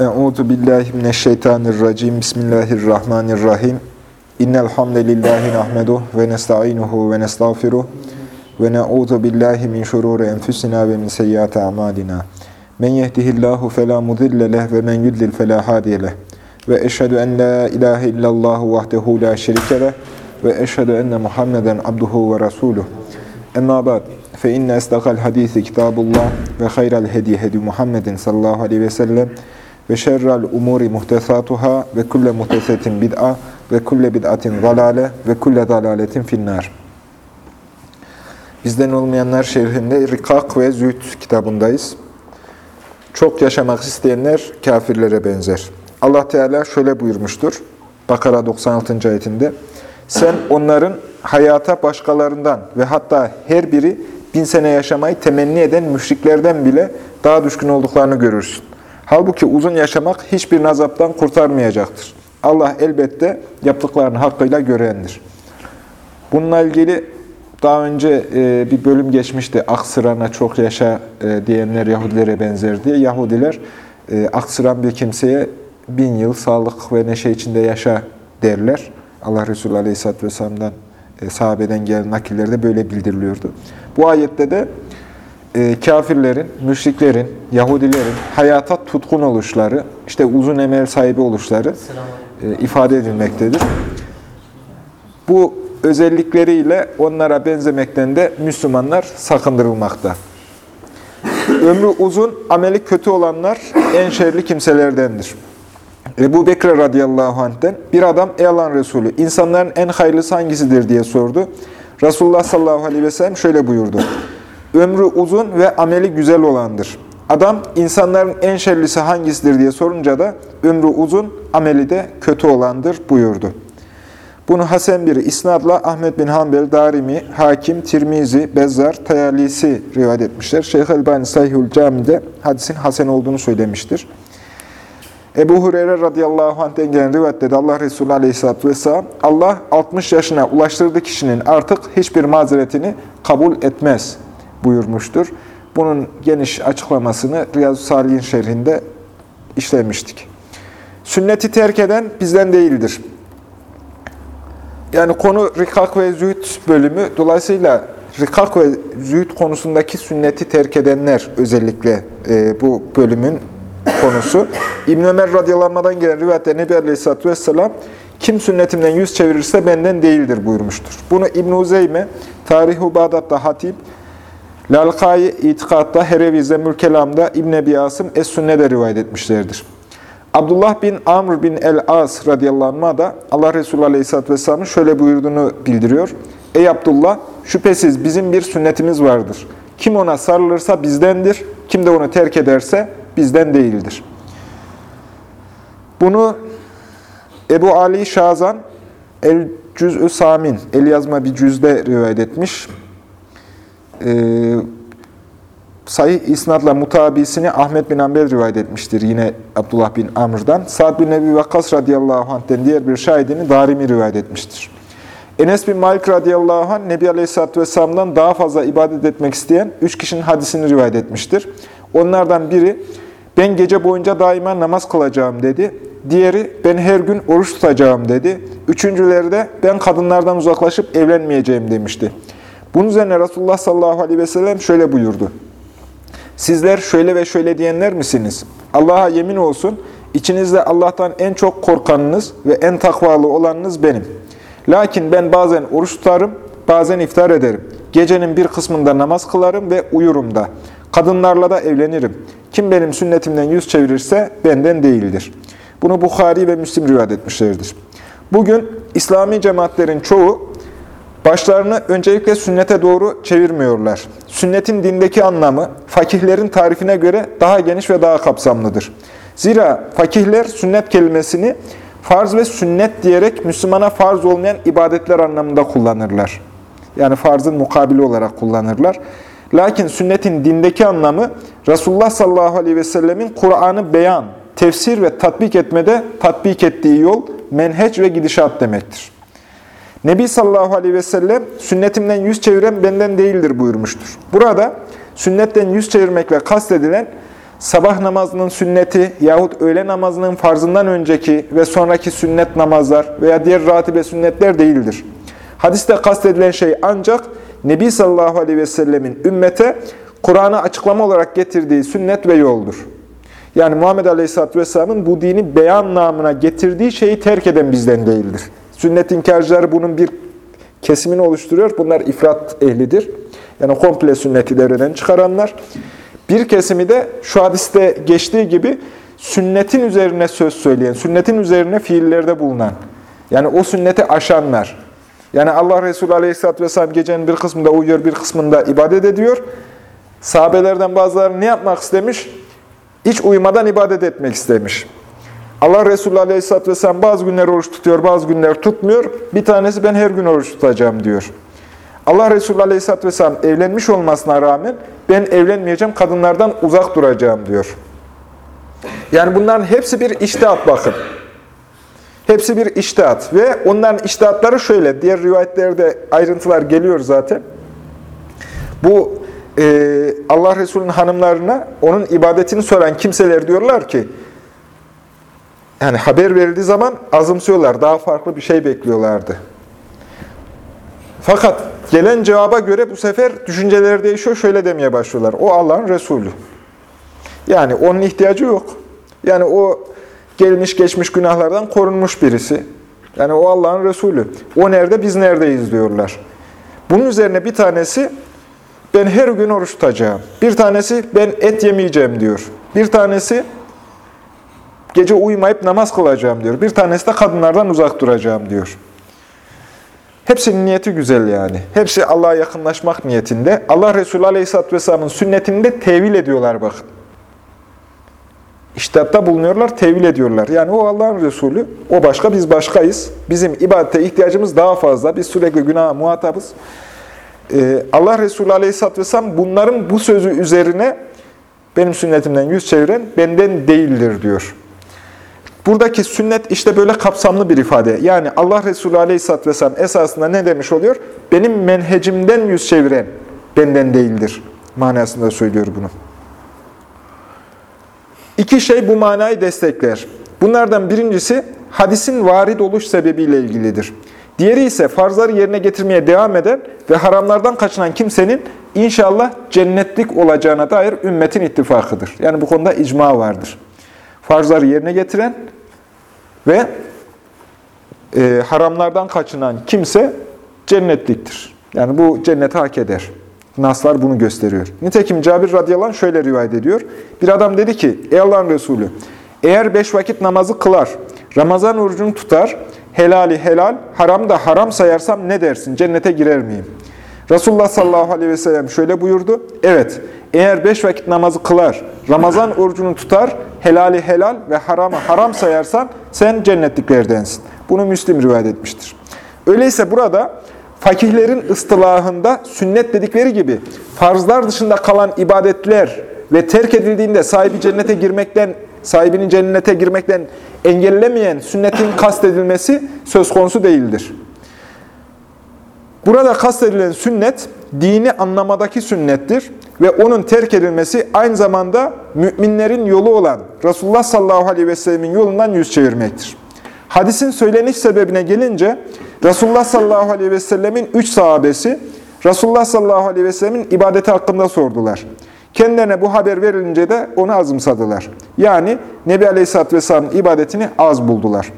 Euzu billahi mineşşeytanirracim. Bismillahirrahmanirrahim. İnnel hamdelellahi nahmeduhu ve nestainuhu ve nestağfiruh ve na'udzu billahi min şururi enfusina ve min seyyiati amalina. Men yehdihillahu fela mudille leh ve men yudlil fela hadiye leh. Ve eşhedü en la ilahe illallah vahdehu la şerike leh ve eşhedü enne Muhammeden abduhu ve resuluh. Emma ba'd. Fe inne estakal hadisi kitabullah ve hayral hedi hedi Muhammedin sallallahu aleyhi ve sellem ve şerrel umuri muhtesatuhâ ve kulle muhtesetin bid'a ve kulle bid'atin zalale ve kulle dalaletin finnar. Bizden olmayanlar şerhinde Rikak ve Züht kitabındayız. Çok yaşamak isteyenler kafirlere benzer. Allah Teala şöyle buyurmuştur. Bakara 96. ayetinde. Sen onların hayata başkalarından ve hatta her biri bin sene yaşamayı temenni eden müşriklerden bile daha düşkün olduklarını görürsün. Halbuki uzun yaşamak hiçbir nazaptan kurtarmayacaktır. Allah elbette yaptıklarını hakkıyla görendir. Bununla ilgili daha önce e, bir bölüm geçmişti. Aksırana çok yaşa e, diyenler Yahudilere benzer diye. Yahudiler e, aksıran bir kimseye bin yıl sağlık ve neşe içinde yaşa derler. Allah Resulü Aleyhisselatü Vesselam'dan, sahabeden gelen nakillerde böyle bildiriliyordu. Bu ayette de e, kafirlerin, müşriklerin, Yahudilerin hayata tutkun oluşları, işte uzun emel sahibi oluşları e, ifade edilmektedir. Bu özellikleriyle onlara benzemekten de Müslümanlar sakındırılmakta. Ömrü uzun, ameli kötü olanlar en şerli kimselerdendir. Ebu Bekir radıyallahu anh'ten bir adam ey Allah'ın Resulü insanların en hayırlısı hangisidir diye sordu. Resulullah sallallahu aleyhi ve sellem şöyle buyurdu. Ömrü uzun ve ameli güzel olandır. Adam insanların en şerlisi hangisidir diye sorunca da ömrü uzun, ameli de kötü olandır buyurdu. Bunu Hasan bir isnadla Ahmet bin Hanbel, Darimi, Hakim, Tirmizi, Bezzar, Tayalisi rivayet etmişler. Şeyh Elbani Sahihül Cami'de hadisin Hasan olduğunu söylemiştir. Ebu Hureyre radıyallahu anh'ten gelen rivayette de Allah Resulü aleyhisselatü vesselam Allah 60 yaşına ulaştırdığı kişinin artık hiçbir mazeretini kabul etmez buyurmuştur. Bunun geniş açıklamasını Riyazu Salih'in şerhinde işlemiştik. Sünneti terk eden bizden değildir. Yani konu Rikak ve Züht bölümü. Dolayısıyla Rikak ve Züht konusundaki sünneti terk edenler özellikle e, bu bölümün konusu. İbn Ömer radıyallahu gelen rivayette Nebi Aleyhisselatü Vesselam kim sünnetimden yüz çevirirse benden değildir buyurmuştur. Bunu İbn Uzeyme, Tarih-u Bağdat'ta Hatip, Lalkai İtikad'da, Herevi Zemül Kelam'da İbn Ebi Asım Es-Sünne'de rivayet etmişlerdir. Abdullah bin Amr bin el-As radıyallahu anh da Allah Resulü aleyhisselatü vesselamın şöyle buyurduğunu bildiriyor. Ey Abdullah, şüphesiz bizim bir sünnetimiz vardır. Kim ona sarılırsa bizdendir, kim de onu terk ederse bizden değildir. Bunu Ebu Ali Şazan El Cüz'ü Samin, el yazma bir cüzde rivayet etmiş. Ee, Sahih isnadla mutabisini Ahmet bin Ambel rivayet etmiştir. Yine Abdullah bin Amr'dan. Sa'd bin Ebi Vakkas radıyallahu anh'ten diğer bir şahidini Darimi rivayet etmiştir. Enes bin Malik radıyallahu anh Nebi Aleyhisselatü Vesselam'dan daha fazla ibadet etmek isteyen üç kişinin hadisini rivayet etmiştir. Onlardan biri ben gece boyunca daima namaz kılacağım dedi. Diğeri ben her gün oruç tutacağım dedi. Üçüncüleri de ben kadınlardan uzaklaşıp evlenmeyeceğim demişti. Bunun üzerine Resulullah sallallahu aleyhi ve sellem şöyle buyurdu. Sizler şöyle ve şöyle diyenler misiniz? Allah'a yemin olsun, içinizde Allah'tan en çok korkanınız ve en takvalı olanınız benim. Lakin ben bazen oruç tutarım, bazen iftar ederim. Gecenin bir kısmında namaz kılarım ve uyurum da. Kadınlarla da evlenirim. Kim benim sünnetimden yüz çevirirse benden değildir. Bunu Bukhari ve Müslim rivayet etmişlerdir. Bugün İslami cemaatlerin çoğu başlarını öncelikle sünnete doğru çevirmiyorlar. Sünnetin dindeki anlamı fakihlerin tarifine göre daha geniş ve daha kapsamlıdır. Zira fakihler sünnet kelimesini farz ve sünnet diyerek Müslümana farz olmayan ibadetler anlamında kullanırlar. Yani farzın mukabili olarak kullanırlar. Lakin sünnetin dindeki anlamı Resulullah sallallahu aleyhi ve sellemin Kur'an'ı beyan, tefsir ve tatbik etmede tatbik ettiği yol, menheç ve gidişat demektir. Nebi sallallahu aleyhi ve sellem sünnetimden yüz çeviren benden değildir buyurmuştur. Burada sünnetten yüz çevirmekle kastedilen sabah namazının sünneti yahut öğle namazının farzından önceki ve sonraki sünnet namazlar veya diğer ratibe sünnetler değildir. Hadiste kastedilen şey ancak Nebi sallallahu aleyhi ve sellemin ümmete Kur'an'ı açıklama olarak getirdiği sünnet ve yoldur. Yani Muhammed Aleyhisselatü Vesselam'ın bu dini beyan namına getirdiği şeyi terk eden bizden değildir. Sünnet inkarcıları bunun bir kesimini oluşturuyor. Bunlar ifrat ehlidir. Yani komple sünneti devreden çıkaranlar. Bir kesimi de şu hadiste geçtiği gibi sünnetin üzerine söz söyleyen, sünnetin üzerine fiillerde bulunan. Yani o sünneti aşanlar. Yani Allah Resulü Aleyhisselatü Vesselam gecenin bir kısmında uyuyor, bir kısmında ibadet ediyor. Sahabelerden bazıları ne yapmak istemiş? Hiç uyumadan ibadet etmek istemiş. Allah Resulü Aleyhisselatü Vesselam bazı günler oruç tutuyor, bazı günler tutmuyor. Bir tanesi ben her gün oruç tutacağım diyor. Allah Resulü Aleyhisselatü Vesselam evlenmiş olmasına rağmen ben evlenmeyeceğim, kadınlardan uzak duracağım diyor. Yani bunların hepsi bir iştihat bakın. Hepsi bir iştihat ve onların iştihatları şöyle. Diğer rivayetlerde ayrıntılar geliyor zaten. Bu e, Allah Resulü'nün hanımlarına onun ibadetini soran kimseler diyorlar ki yani haber verildiği zaman azımsıyorlar. Daha farklı bir şey bekliyorlardı. Fakat gelen cevaba göre bu sefer düşünceleri değişiyor. Şöyle demeye başlıyorlar. O Allah'ın Resulü. Yani onun ihtiyacı yok. Yani o gelmiş geçmiş günahlardan korunmuş birisi. Yani o Allah'ın Resulü. O nerede, biz neredeyiz diyorlar. Bunun üzerine bir tanesi ben her gün oruç tutacağım. Bir tanesi ben et yemeyeceğim diyor. Bir tanesi gece uyumayıp namaz kılacağım diyor. Bir tanesi de kadınlardan uzak duracağım diyor. Hepsinin niyeti güzel yani. Hepsi Allah'a yakınlaşmak niyetinde. Allah Resulü Aleyhisselatü Vesselam'ın sünnetini de tevil ediyorlar bakın. İştatta bulunuyorlar, tevil ediyorlar. Yani o Allah'ın Resulü, o başka, biz başkayız. Bizim ibadete ihtiyacımız daha fazla. Biz sürekli günaha muhatabız. Ee, Allah Resulü Aleyhisselatü Vesselam bunların bu sözü üzerine benim sünnetimden yüz çeviren benden değildir diyor. Buradaki sünnet işte böyle kapsamlı bir ifade. Yani Allah Resulü Aleyhisselatü Vesselam esasında ne demiş oluyor? Benim menhecimden yüz çeviren benden değildir manasında söylüyor bunu. İki şey bu manayı destekler. Bunlardan birincisi hadisin varid oluş sebebiyle ilgilidir. Diğeri ise farzları yerine getirmeye devam eden ve haramlardan kaçınan kimsenin inşallah cennetlik olacağına dair ümmetin ittifakıdır. Yani bu konuda icma vardır. Farzları yerine getiren ve e, haramlardan kaçınan kimse cennetliktir. Yani bu cenneti hak eder. Naslar bunu gösteriyor. Nitekim Cabir radıyallahu anh şöyle rivayet ediyor. Bir adam dedi ki, ey Allah'ın Resulü, eğer beş vakit namazı kılar, Ramazan orucunu tutar, helali helal, haram da haram sayarsam ne dersin, cennete girer miyim? Resulullah sallallahu aleyhi ve sellem şöyle buyurdu. Evet, eğer beş vakit namazı kılar, Ramazan orucunu tutar, helali helal ve haramı haram sayarsan sen cennetliklerdensin. Bunu Müslim rivayet etmiştir. Öyleyse burada fakihlerin ıstılahında sünnet dedikleri gibi farzlar dışında kalan ibadetler ve terk edildiğinde sahibi cennete girmekten, sahibinin cennete girmekten engellemeyen sünnetin kastedilmesi söz konusu değildir. Burada kastedilen sünnet, dini anlamadaki sünnettir ve onun terk edilmesi aynı zamanda müminlerin yolu olan Resulullah sallallahu aleyhi ve sellemin yolundan yüz çevirmektir. Hadisin söyleniş sebebine gelince, Resulullah sallallahu aleyhi ve sellemin üç sahabesi, Resulullah sallallahu aleyhi ve sellemin ibadeti hakkında sordular. Kendilerine bu haber verilince de onu azımsadılar. Yani Nebi Aleyhisselatü Vesselam'ın ibadetini az buldular.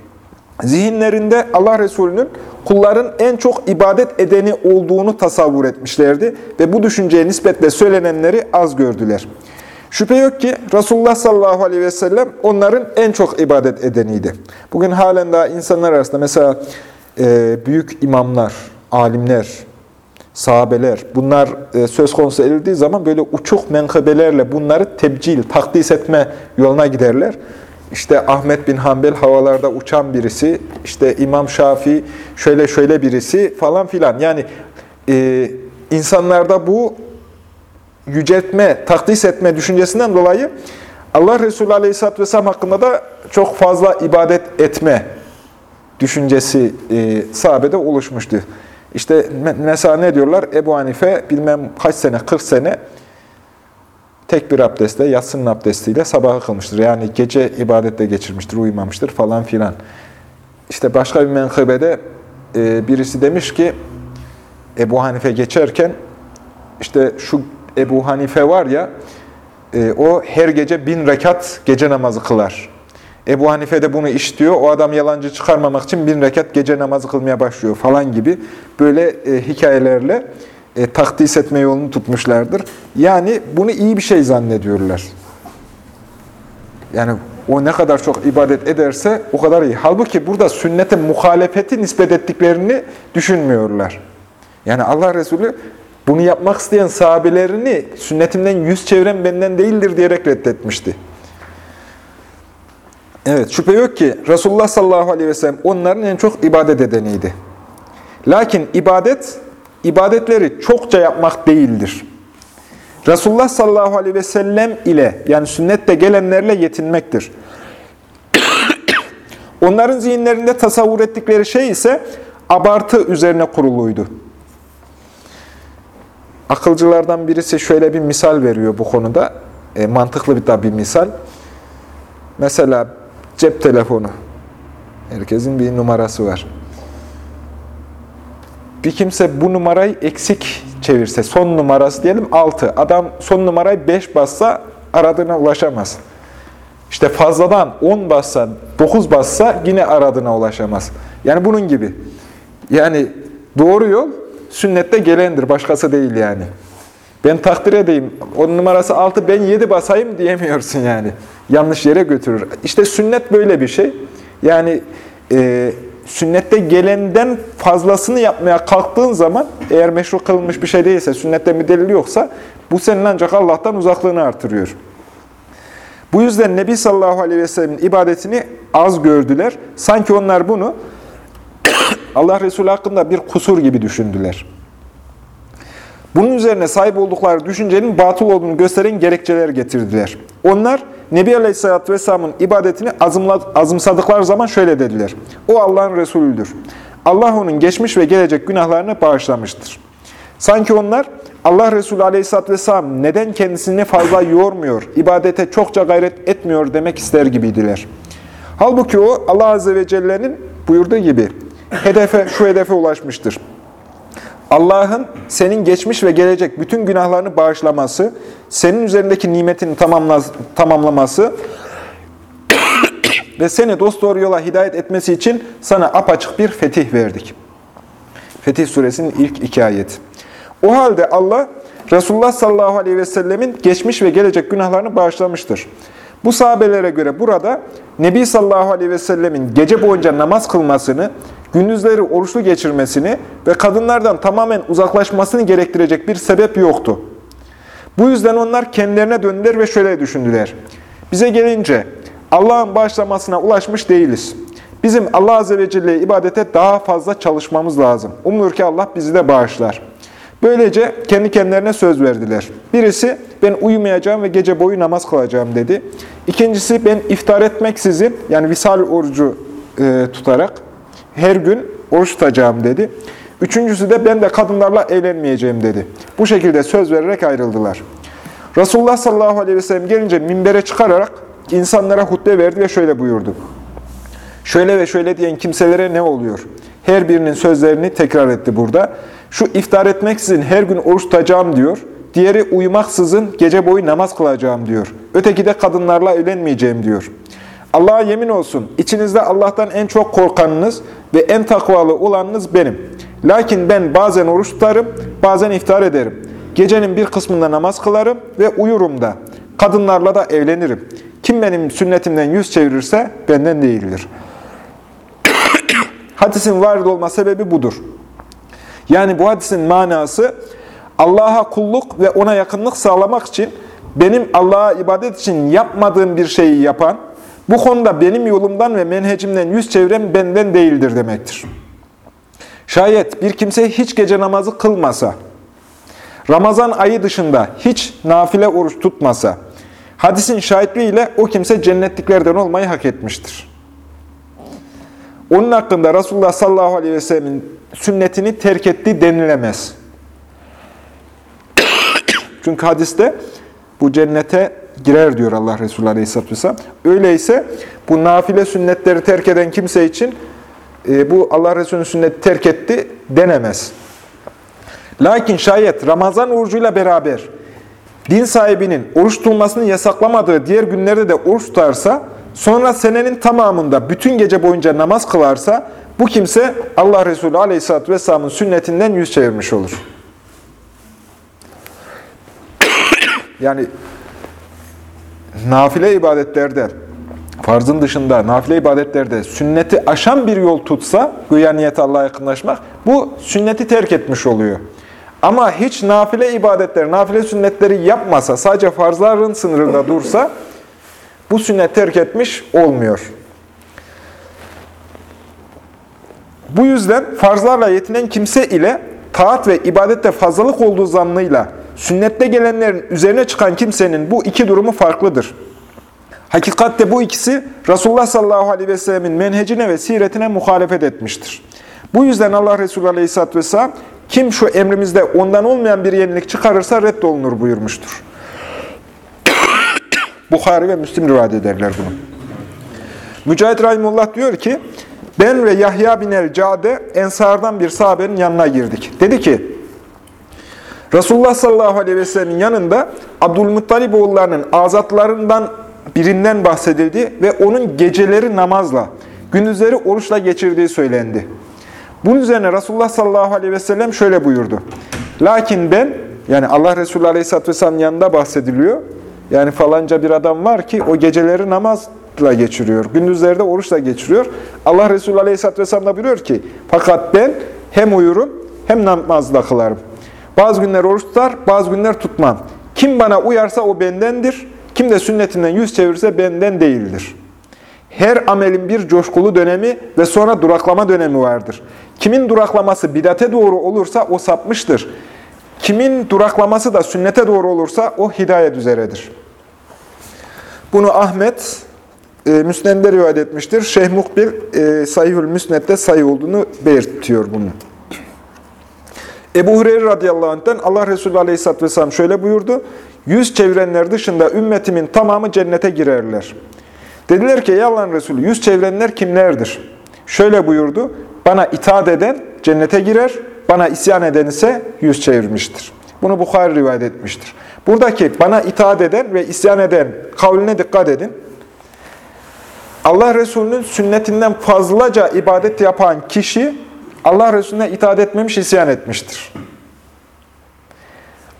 Zihinlerinde Allah Resulü'nün kulların en çok ibadet edeni olduğunu tasavvur etmişlerdi ve bu düşünceye nispetle söylenenleri az gördüler. Şüphe yok ki Resulullah sallallahu aleyhi ve sellem onların en çok ibadet edeniydi. Bugün halen daha insanlar arasında mesela e, büyük imamlar, alimler, sahabeler bunlar e, söz konusu edildiği zaman böyle uçuk menkıbelerle bunları tebcil, takdis etme yoluna giderler. İşte Ahmet bin Hanbel havalarda uçan birisi, işte İmam Şafii şöyle şöyle birisi falan filan. Yani e, insanlarda bu yüceltme, takdis etme düşüncesinden dolayı Allah Resulü Aleyhisselatü Vesselam hakkında da çok fazla ibadet etme düşüncesi e, sahabede oluşmuştu. İşte mesela ne diyorlar? Ebu Hanife bilmem kaç sene, 40 sene tek bir abdestle, yatsının abdestiyle sabahı kılmıştır. Yani gece ibadette geçirmiştir, uyumamıştır falan filan. İşte başka bir menkıbede e, birisi demiş ki, Ebu Hanife geçerken, işte şu Ebu Hanife var ya, e, o her gece bin rekat gece namazı kılar. Ebu Hanife de bunu işliyor. O adam yalancı çıkarmamak için bin rekat gece namazı kılmaya başlıyor falan gibi böyle e, hikayelerle e, takdis etme yolunu tutmuşlardır. Yani bunu iyi bir şey zannediyorlar. Yani o ne kadar çok ibadet ederse o kadar iyi. Halbuki burada sünnete muhalefeti nispet ettiklerini düşünmüyorlar. Yani Allah Resulü bunu yapmak isteyen sahabelerini sünnetimden yüz çeviren benden değildir diyerek reddetmişti. Evet, şüphe yok ki Resulullah sallallahu aleyhi ve sellem onların en çok ibadet edeniydi. Lakin ibadet, ibadetleri çokça yapmak değildir. Resulullah sallallahu aleyhi ve sellem ile yani sünnette gelenlerle yetinmektir. Onların zihinlerinde tasavvur ettikleri şey ise abartı üzerine kuruluydu. Akılcılardan birisi şöyle bir misal veriyor bu konuda. E, mantıklı bir tabi misal. Mesela cep telefonu. Herkesin bir numarası var. Bir kimse bu numarayı eksik çevirse, son numarası diyelim 6. Adam son numarayı 5 bassa aradığına ulaşamaz. İşte fazladan 10 bassa, 9 bassa yine aradığına ulaşamaz. Yani bunun gibi. Yani doğru yol sünnette gelendir, başkası değil yani. Ben takdir edeyim, onun numarası 6, ben 7 basayım diyemiyorsun yani. Yanlış yere götürür. İşte sünnet böyle bir şey. Yani e, sünnette gelenden fazlasını yapmaya kalktığın zaman, eğer meşru kılınmış bir şey değilse, sünnette bir delil yoksa, bu senin ancak Allah'tan uzaklığını artırıyor. Bu yüzden Nebi sallallahu aleyhi ve sellemin ibadetini az gördüler. Sanki onlar bunu Allah Resulü hakkında bir kusur gibi düşündüler. Bunun üzerine sahip oldukları düşüncenin batıl olduğunu gösteren gerekçeler getirdiler. Onlar Nebi Aleyhisselatü Vesselam'ın ibadetini azımsadıkları zaman şöyle dediler. O Allah'ın Resulüdür. Allah onun geçmiş ve gelecek günahlarını bağışlamıştır. Sanki onlar Allah Resulü Aleyhisselatü Vesselam neden kendisini fazla yormuyor, ibadete çokça gayret etmiyor demek ister gibiydiler. Halbuki o Allah Azze ve Celle'nin buyurduğu gibi hedefe, şu hedefe ulaşmıştır. Allah'ın senin geçmiş ve gelecek bütün günahlarını bağışlaması, senin üzerindeki nimetini tamamlaması ve seni dosdoğru yola hidayet etmesi için sana apaçık bir fetih verdik. Fetih suresinin ilk iki ayeti. O halde Allah, Resulullah sallallahu aleyhi ve sellemin geçmiş ve gelecek günahlarını bağışlamıştır. Bu sahabelere göre burada Nebi sallallahu aleyhi ve sellemin gece boyunca namaz kılmasını, gündüzleri oruçlu geçirmesini ve kadınlardan tamamen uzaklaşmasını gerektirecek bir sebep yoktu. Bu yüzden onlar kendilerine döndüler ve şöyle düşündüler. Bize gelince Allah'ın bağışlamasına ulaşmış değiliz. Bizim Allah Azze ve Celle'ye ibadete daha fazla çalışmamız lazım. Umulur ki Allah bizi de bağışlar. Böylece kendi kendilerine söz verdiler. Birisi ben uyumayacağım ve gece boyu namaz kılacağım dedi. İkincisi ben iftar etmeksizin yani visal orucu e, tutarak her gün oruç tutacağım dedi. Üçüncüsü de ben de kadınlarla evlenmeyeceğim dedi. Bu şekilde söz vererek ayrıldılar. Resulullah sallallahu aleyhi ve sellem gelince minbere çıkararak insanlara hutbe verdi ve şöyle buyurdu. Şöyle ve şöyle diyen kimselere ne oluyor? Her birinin sözlerini tekrar etti burada. Şu iftar etmeksizin her gün oruç tutacağım diyor. Diğeri uyumaksızın gece boyu namaz kılacağım diyor. Öteki de kadınlarla evlenmeyeceğim diyor. Allah'a yemin olsun, içinizde Allah'tan en çok korkanınız ve en takvalı olanınız benim. Lakin ben bazen oruç tutarım, bazen iftar ederim. Gecenin bir kısmında namaz kılarım ve uyurum da. Kadınlarla da evlenirim. Kim benim sünnetimden yüz çevirirse benden değildir. Hadisin varid olma sebebi budur. Yani bu hadisin manası Allah'a kulluk ve ona yakınlık sağlamak için benim Allah'a ibadet için yapmadığım bir şeyi yapan, bu konuda benim yolumdan ve menhecimden yüz çeviren benden değildir demektir. Şayet bir kimse hiç gece namazı kılmasa, Ramazan ayı dışında hiç nafile oruç tutmasa, hadisin şahitliğiyle o kimse cennetliklerden olmayı hak etmiştir. Onun hakkında Resulullah sallallahu aleyhi ve sellemin sünnetini terk etti denilemez. Çünkü hadiste bu cennete girer diyor Allah Resulü Aleyhisselatü Vesselam. Öyleyse bu nafile sünnetleri terk eden kimse için e, bu Allah Resulü'nün sünneti terk etti denemez. Lakin şayet Ramazan orucuyla beraber din sahibinin oruç tutulmasını yasaklamadığı diğer günlerde de oruç tutarsa, sonra senenin tamamında bütün gece boyunca namaz kılarsa, bu kimse Allah Resulü Aleyhisselatü Vesselam'ın sünnetinden yüz çevirmiş olur. Yani nafile ibadetlerde, farzın dışında nafile ibadetlerde sünneti aşan bir yol tutsa, güya niyet Allah'a yakınlaşmak, bu sünneti terk etmiş oluyor. Ama hiç nafile ibadetler, nafile sünnetleri yapmasa, sadece farzların sınırında dursa, bu sünnet terk etmiş olmuyor. Bu yüzden farzlarla yetinen kimse ile taat ve ibadette fazlalık olduğu zannıyla sünnette gelenlerin üzerine çıkan kimsenin bu iki durumu farklıdır. Hakikatte bu ikisi Resulullah sallallahu aleyhi ve sellemin menhecine ve siretine muhalefet etmiştir. Bu yüzden Allah Resulü aleyhisselatü vesselam kim şu emrimizde ondan olmayan bir yenilik çıkarırsa reddolunur buyurmuştur. Bukhari ve Müslim rivayet ederler bunu. Mücahit Rahimullah diyor ki, ben ve Yahya bin el-Cade Ensardan bir sahabenin yanına girdik. Dedi ki, Resulullah sallallahu aleyhi ve sellemin yanında Abdülmuttalib oğullarının azatlarından birinden bahsedildi ve onun geceleri namazla, gündüzleri oruçla geçirdiği söylendi. Bunun üzerine Resulullah sallallahu aleyhi ve sellem şöyle buyurdu. Lakin ben, yani Allah Resulü aleyhisselatü vesselam yanında bahsediliyor. Yani falanca bir adam var ki o geceleri namazla geçiriyor. Gündüzleri de oruçla geçiriyor. Allah Resulü aleyhisselatü vesselam da buyuruyor ki, fakat ben hem uyurum hem namazla kılarım. Bazı günler oruç tutar, bazı günler tutmam. Kim bana uyarsa o bendendir. Kim de sünnetinden yüz çevirirse benden değildir. Her amelin bir coşkulu dönemi ve sonra duraklama dönemi vardır. Kimin duraklaması bidate doğru olursa o sapmıştır. Kimin duraklaması da sünnete doğru olursa o hidayet üzeredir. Bunu Ahmet e, Müsned'de rivayet etmiştir. Şeyh Mukbil e, Sayhül Müsned'de sayı olduğunu belirtiyor bunu. Ebu Hureyre radıyallahu anh'ten Allah Resulü aleyhisselatü vesselam şöyle buyurdu. Yüz çevirenler dışında ümmetimin tamamı cennete girerler. Dediler ki ey Allah'ın Resulü yüz çevirenler kimlerdir? Şöyle buyurdu. Bana itaat eden cennete girer, bana isyan eden ise yüz çevirmiştir. Bunu Bukhari rivayet etmiştir. Buradaki bana itaat eden ve isyan eden kavline dikkat edin. Allah Resulü'nün sünnetinden fazlaca ibadet yapan kişi Allah Resulüne itaat etmemiş, isyan etmiştir.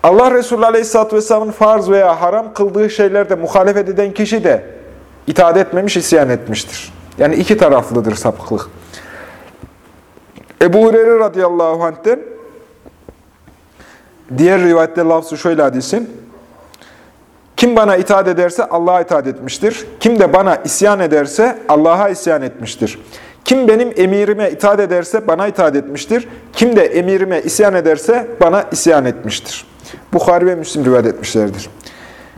Allah Resulü Aleyhisselatü Vesselam'ın farz veya haram kıldığı şeylerde muhalefet eden kişi de itaat etmemiş, isyan etmiştir. Yani iki taraflıdır sapıklık. Ebu Hureyre radıyallahu anh'ten diğer rivayette lafzı şöyle hadisin. Kim bana itaat ederse Allah'a itaat etmiştir. Kim de bana isyan ederse Allah'a isyan etmiştir. Kim benim emirime itaat ederse bana itaat etmiştir. Kim de emirime isyan ederse bana isyan etmiştir. Bukhari ve Müslim rivayet etmişlerdir.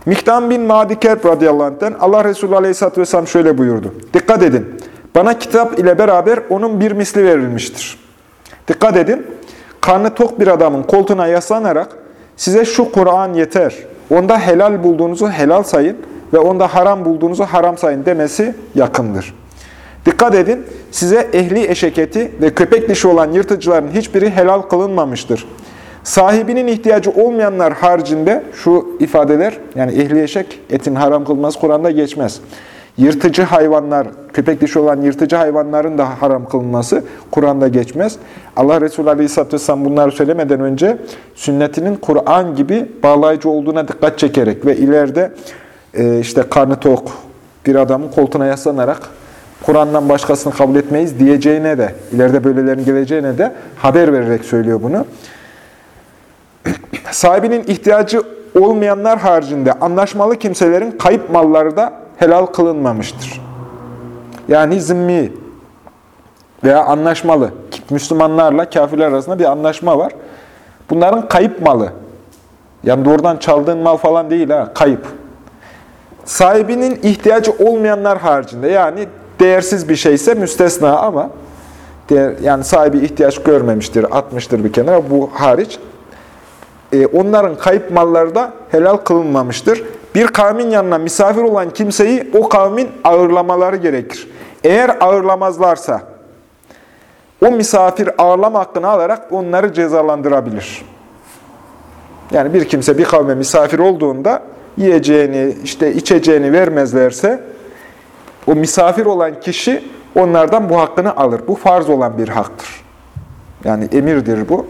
Miktam bin Madi Kerb radıyallahu anh'ten Allah Resulü aleyhisselatü vesselam şöyle buyurdu. Dikkat edin, bana kitap ile beraber onun bir misli verilmiştir. Dikkat edin, karnı tok bir adamın koltuğuna yaslanarak size şu Kur'an yeter, onda helal bulduğunuzu helal sayın ve onda haram bulduğunuzu haram sayın demesi yakındır. Dikkat edin, size ehli eşeketi ve köpek dişi olan yırtıcıların hiçbiri helal kılınmamıştır. Sahibinin ihtiyacı olmayanlar haricinde şu ifadeler, yani ehli eşek etin haram kılmaz Kur'an'da geçmez. Yırtıcı hayvanlar, köpek dişi olan yırtıcı hayvanların da haram kılınması Kur'an'da geçmez. Allah Resulü Aleyhisselatü Vesselam bunları söylemeden önce sünnetinin Kur'an gibi bağlayıcı olduğuna dikkat çekerek ve ileride e, işte karnı tok bir adamın koltuğuna yaslanarak Kur'an'dan başkasını kabul etmeyiz diyeceğine de, ileride böylelerin geleceğine de haber vererek söylüyor bunu. Sahibinin ihtiyacı olmayanlar haricinde anlaşmalı kimselerin kayıp malları da helal kılınmamıştır. Yani zimmi veya anlaşmalı. Müslümanlarla kafirler arasında bir anlaşma var. Bunların kayıp malı. Yani doğrudan çaldığın mal falan değil ha, kayıp. Sahibinin ihtiyacı olmayanlar haricinde yani değersiz bir şeyse müstesna ama değer, yani sahibi ihtiyaç görmemiştir, atmıştır bir kenara bu hariç. E, onların kayıp malları da helal kılınmamıştır. Bir kavmin yanına misafir olan kimseyi o kavmin ağırlamaları gerekir. Eğer ağırlamazlarsa o misafir ağırlama hakkını alarak onları cezalandırabilir. Yani bir kimse bir kavme misafir olduğunda yiyeceğini, işte içeceğini vermezlerse o misafir olan kişi onlardan bu hakkını alır. Bu farz olan bir haktır. Yani emirdir bu.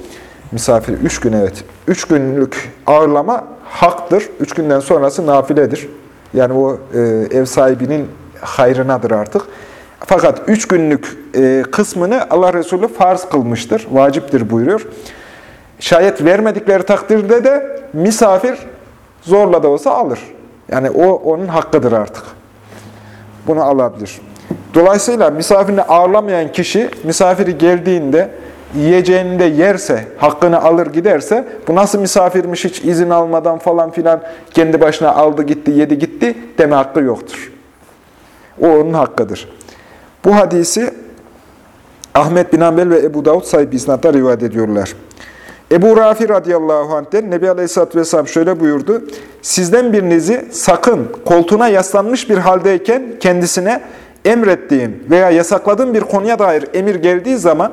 Misafir üç gün evet. Üç günlük ağırlama haktır. Üç günden sonrası nafiledir. Yani o e, ev sahibinin hayrınadır artık. Fakat üç günlük e, kısmını Allah Resulü farz kılmıştır. Vaciptir buyuruyor. Şayet vermedikleri takdirde de misafir zorla da olsa alır. Yani o onun hakkıdır artık. Bunu alabilir. Dolayısıyla misafirini ağırlamayan kişi misafiri geldiğinde yiyeceğini de yerse, hakkını alır giderse bu nasıl misafirmiş hiç izin almadan falan filan kendi başına aldı gitti, yedi gitti deme hakkı yoktur. O onun hakkıdır. Bu hadisi Ahmet bin Hanbel ve Ebu Davud sahibi isnatla rivayet ediyorlar. Ebu Rafi radıyallahu anh'ten Nebi Aleyhisselatü Vesselam şöyle buyurdu. Sizden birinizi sakın koltuğuna yaslanmış bir haldeyken kendisine emrettiğim veya yasakladığım bir konuya dair emir geldiği zaman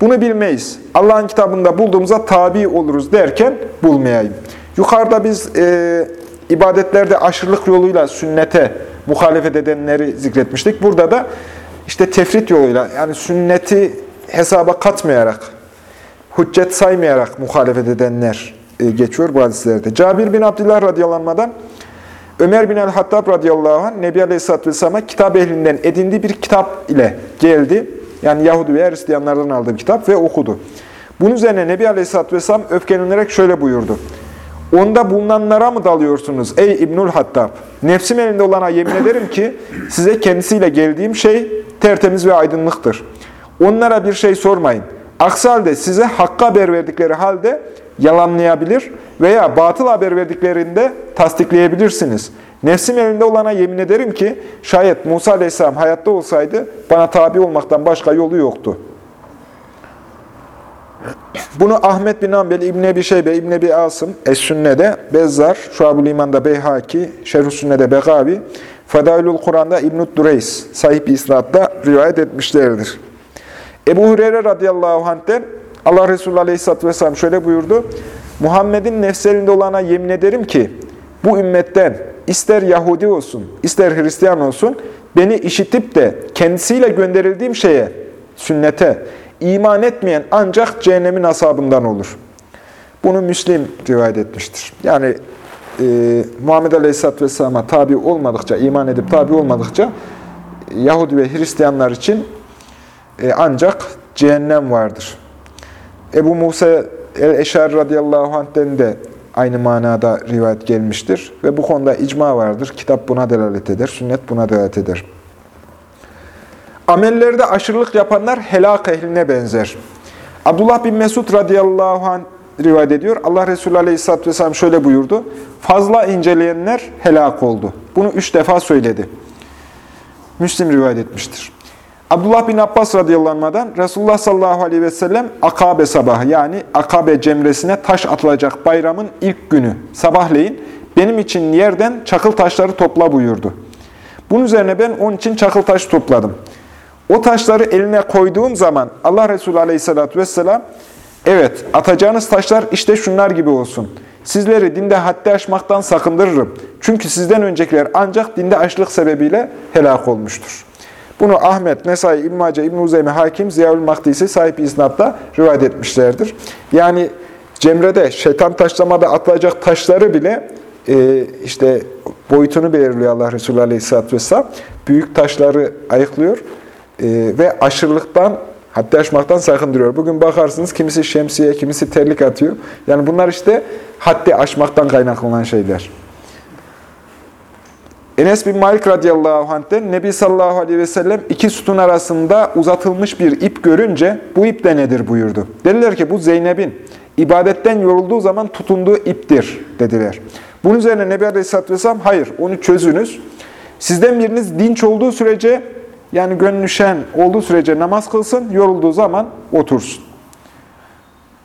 bunu bilmeyiz. Allah'ın kitabında bulduğumuza tabi oluruz derken bulmayayım. Yukarıda biz e, ibadetlerde aşırılık yoluyla sünnete muhalefet edenleri zikretmiştik. Burada da işte tefrit yoluyla yani sünneti hesaba katmayarak, hüccet saymayarak muhalefet edenler e, geçiyor bu hadislerde. Cabir bin Abdullah radıyallahu Ömer bin el-Hattab radıyallahu anh Nebi Aleyhisselatü Vesselam'a kitap ehlinden edindiği bir kitap ile geldi. Yani Yahudi ve Hristiyanlardan aldığı kitap ve okudu. Bunun üzerine Nebi Aleyhisselatü Vesselam öfkelenerek şöyle buyurdu. Onda bulunanlara mı dalıyorsunuz ey İbnül Hattab? Nefsim elinde olana yemin ederim ki size kendisiyle geldiğim şey tertemiz ve aydınlıktır. Onlara bir şey sormayın. Aksi halde size hakka haber verdikleri halde yalanlayabilir veya batıl haber verdiklerinde tasdikleyebilirsiniz. Nefsim elinde olana yemin ederim ki şayet Musa Aleyhisselam hayatta olsaydı bana tabi olmaktan başka yolu yoktu. Bunu Ahmet bin Ambel, İbn Ebi Şeybe, İbn Ebi Asım, Es-Sünne'de, Bezzar, Şuab-ül İman'da Beyhaki, Şerh-ü Sünne'de Begavi, Fedailül Kur'an'da İbn-i Dureys, sahip isnatda rivayet etmişlerdir. Ebu Hureyre radıyallahu anh'ten Allah Resulü aleyhisselatü vesselam şöyle buyurdu. Muhammed'in nefselinde olana yemin ederim ki bu ümmetten ister Yahudi olsun, ister Hristiyan olsun beni işitip de kendisiyle gönderildiğim şeye, sünnete, iman etmeyen ancak cehennemin asabından olur. Bunu Müslim rivayet etmiştir. Yani e, Muhammed Aleyhisselatü Vesselam'a tabi olmadıkça, iman edip tabi olmadıkça Yahudi ve Hristiyanlar için e, ancak cehennem vardır. Ebu Musa el-Eşar radıyallahu anh'ten de aynı manada rivayet gelmiştir. Ve bu konuda icma vardır. Kitap buna delalet eder, sünnet buna delalet eder. Amellerde aşırılık yapanlar helak ehline benzer. Abdullah bin Mesud radıyallahu anh rivayet ediyor. Allah Resulü aleyhisselatü vesselam şöyle buyurdu. Fazla inceleyenler helak oldu. Bunu üç defa söyledi. Müslim rivayet etmiştir. Abdullah bin Abbas radıyallahu anh'dan Resulullah sallallahu aleyhi ve sellem Akabe sabahı yani Akabe cemresine taş atılacak bayramın ilk günü sabahleyin benim için yerden çakıl taşları topla buyurdu. Bunun üzerine ben onun için çakıl taş topladım. O taşları eline koyduğum zaman Allah Resulü aleyhissalatü vesselam evet atacağınız taşlar işte şunlar gibi olsun. Sizleri dinde haddi aşmaktan sakındırırım. Çünkü sizden öncekiler ancak dinde açlık sebebiyle helak olmuştur. Bunu Ahmet, Nesai, İbn-i Mace, İbn-i Uzeyme, Hakim, Ziyaül Mahdisi sahip iznatla rivayet etmişlerdir. Yani Cemre'de şeytan taşlamada atılacak taşları bile e, işte boyutunu belirliyor Allah Resulü Aleyhisselatü Vesselam. Büyük taşları ayıklıyor e, ve aşırılıktan, haddi aşmaktan sakındırıyor. Bugün bakarsınız kimisi şemsiye, kimisi terlik atıyor. Yani bunlar işte haddi aşmaktan kaynaklanan şeyler. Enes bin Malik radıyallahu anh'ten Nebi sallallahu aleyhi ve sellem iki sütun arasında uzatılmış bir ip görünce bu ip de nedir buyurdu. Dediler ki bu Zeynep'in ibadetten yorulduğu zaman tutunduğu iptir dediler. Bunun üzerine Nebi aleyhisselatü vesselam hayır onu çözünüz. Sizden biriniz dinç olduğu sürece yani gönlü şen olduğu sürece namaz kılsın, yorulduğu zaman otursun.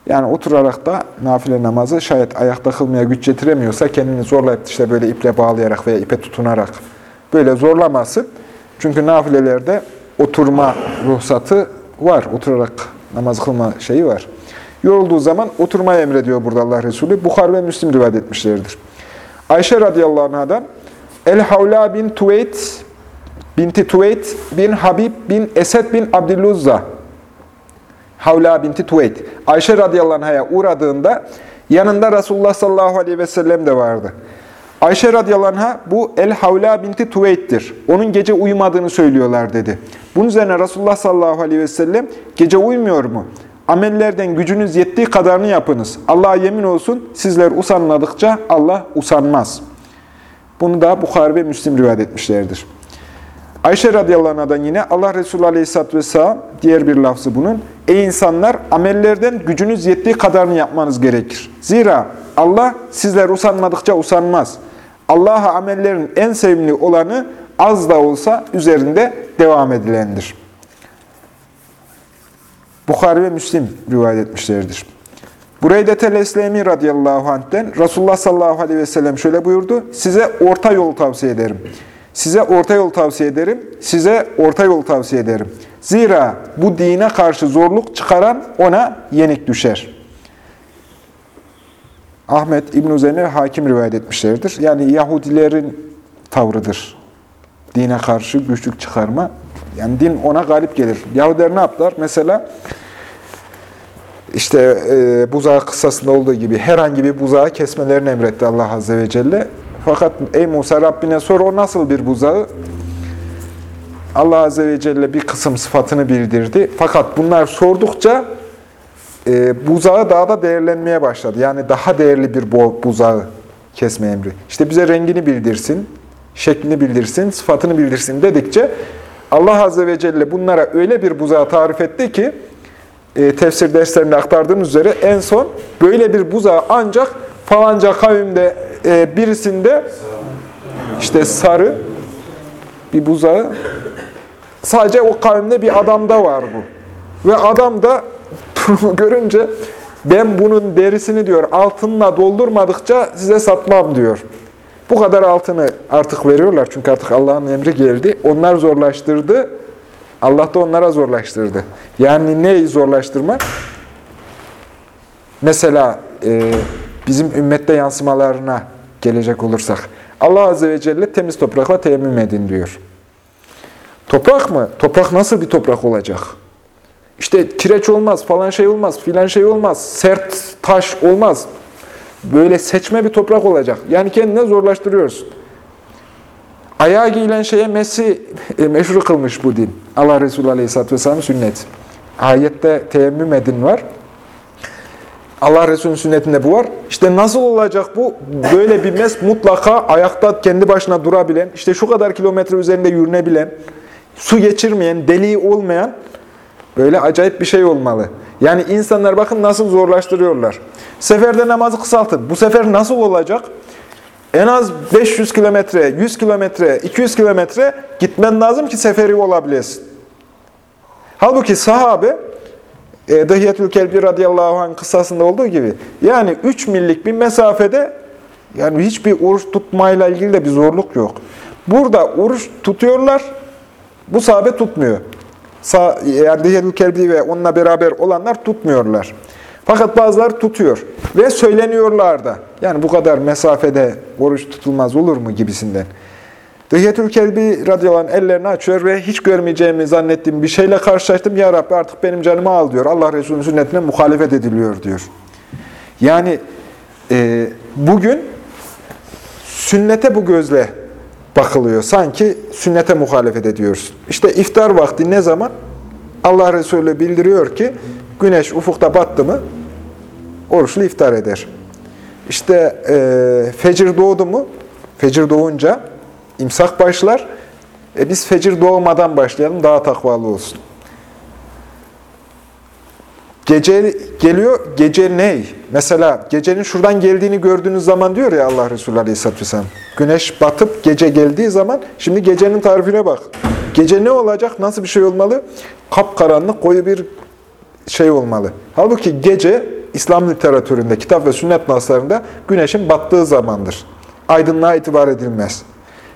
Yani oturarak da nafile namazı şayet ayakta kılmaya güç getiremiyorsa kendini zorlayıp işte böyle iple bağlayarak veya ipe tutunarak böyle zorlamasın. Çünkü nafilelerde oturma ruhsatı var. Oturarak namaz kılma şeyi var. Yorulduğu zaman oturmayı emrediyor burada Allah Resulü. Bukhar ve Müslim rivayet etmişlerdir. Ayşe radıyallahu anh'dan El-Havla bin Tuveyt binti Tuveyt bin Habib bin Esed bin Abdüluzza Havla binti Tuveyt. Ayşe radıyallahu anh'a uğradığında yanında Resulullah sallallahu aleyhi ve sellem de vardı. Ayşe radıyallahu anh'a bu El Havla binti Tuveyt'tir. Onun gece uyumadığını söylüyorlar dedi. Bunun üzerine Resulullah sallallahu aleyhi ve sellem gece uyumuyor mu? Amellerden gücünüz yettiği kadarını yapınız. Allah'a yemin olsun sizler usanmadıkça Allah usanmaz. Bunu da Bukhari ve Müslim rivayet etmişlerdir. Ayşe radıyallahu anh'dan yine Allah Resulü aleyhisselatü vesselam diğer bir lafzı bunun. Ey insanlar amellerden gücünüz yettiği kadarını yapmanız gerekir. Zira Allah sizler usanmadıkça usanmaz. Allah'a amellerin en sevimli olanı az da olsa üzerinde devam edilendir. Bukhari ve Müslim rivayet etmişlerdir. Burayda Tel-Eslemi radıyallahu anh'ten Resulullah sallallahu aleyhi ve sellem şöyle buyurdu. Size orta yol tavsiye ederim. Size orta yol tavsiye ederim. Size orta yol tavsiye ederim. Zira bu dine karşı zorluk çıkaran ona yenik düşer. Ahmet İbn Üzeyne hakim rivayet etmişlerdir. Yani Yahudilerin tavrıdır. Dine karşı güçlük çıkarma. Yani din ona galip gelir. Yahudiler ne yaptılar? Mesela işte e, buzağı kıssasında olduğu gibi herhangi bir buzağı kesmelerini emretti Allah Azze ve Celle. Fakat ey Musa Rabbine sor o nasıl bir buzağı? Allah Azze ve Celle bir kısım sıfatını bildirdi. Fakat bunlar sordukça e, buzağı daha da değerlenmeye başladı. Yani daha değerli bir buzağı kesme emri. İşte bize rengini bildirsin, şeklini bildirsin, sıfatını bildirsin dedikçe Allah Azze ve Celle bunlara öyle bir buzağı tarif etti ki e, tefsir derslerinde aktardığımız üzere en son böyle bir buzağı ancak falanca kavimde e, birisinde işte sarı bir buzağı sadece o kavimde bir adamda var bu. Ve adam da durumu görünce ben bunun derisini diyor altınla doldurmadıkça size satmam diyor. Bu kadar altını artık veriyorlar çünkü artık Allah'ın emri geldi. Onlar zorlaştırdı. Allah da onlara zorlaştırdı. Yani neyi zorlaştırmak? Mesela e, bizim ümmette yansımalarına gelecek olursak. Allah Azze ve Celle temiz toprakla teyemmüm edin diyor. Toprak mı? Toprak nasıl bir toprak olacak? İşte kireç olmaz, falan şey olmaz, filan şey olmaz, sert taş olmaz. Böyle seçme bir toprak olacak. Yani kendine zorlaştırıyorsun. Ayağa giyilen şeye mesi e, meşru kılmış bu din. Allah Resulü Aleyhisselatü Vesselam sünnet. Ayette teyemmüm edin var. Allah Resulü'nün sünnetinde bu var. İşte nasıl olacak bu? Böyle bir mes mutlaka ayakta kendi başına durabilen, işte şu kadar kilometre üzerinde yürünebilen, su geçirmeyen, deliği olmayan böyle acayip bir şey olmalı. Yani insanlar bakın nasıl zorlaştırıyorlar. Seferde namazı kısaltın. Bu sefer nasıl olacak? En az 500 kilometre, 100 kilometre, 200 kilometre gitmen lazım ki seferi olabilesin. Halbuki sahabe, e, Dıhiyetül Kelbi radıyallahu anh kıssasında olduğu gibi, yani 3 millik bir mesafede, yani hiçbir oruç tutmayla ilgili de bir zorluk yok. Burada oruç tutuyorlar, bu sahabe tutmuyor. Sa yani Dıhiyetül Kelbi ve onunla beraber olanlar tutmuyorlar. Fakat bazıları tutuyor ve söyleniyorlar da. Yani bu kadar mesafede oruç tutulmaz olur mu gibisinden. Dıhiyetül Kelbi radıyallahu anh ellerini açıyor ve hiç görmeyeceğimi zannettiğim bir şeyle karşılaştım. Ya Rabbi artık benim canımı al diyor. Allah Resulü'nün sünnetine muhalefet ediliyor diyor. Yani e, bugün sünnete bu gözle bakılıyor. Sanki sünnete muhalefet ediyoruz. İşte iftar vakti ne zaman? Allah Resulü bildiriyor ki güneş ufukta battı mı oruçlu iftar eder. İşte e, fecir doğdu mu? Fecir doğunca imsak başlar. E biz fecir doğmadan başlayalım, daha takvalı olsun. Gece geliyor, gece ney? Mesela gecenin şuradan geldiğini gördüğünüz zaman diyor ya Allah Resulü Aleyhisselatü Vesselam. Güneş batıp gece geldiği zaman, şimdi gecenin tarifine bak. Gece ne olacak? Nasıl bir şey olmalı? Kapkaranlık, koyu bir şey olmalı. Halbuki gece İslam literatüründe, kitap ve sünnet naslarında güneşin battığı zamandır. Aydınlığa itibar edilmez.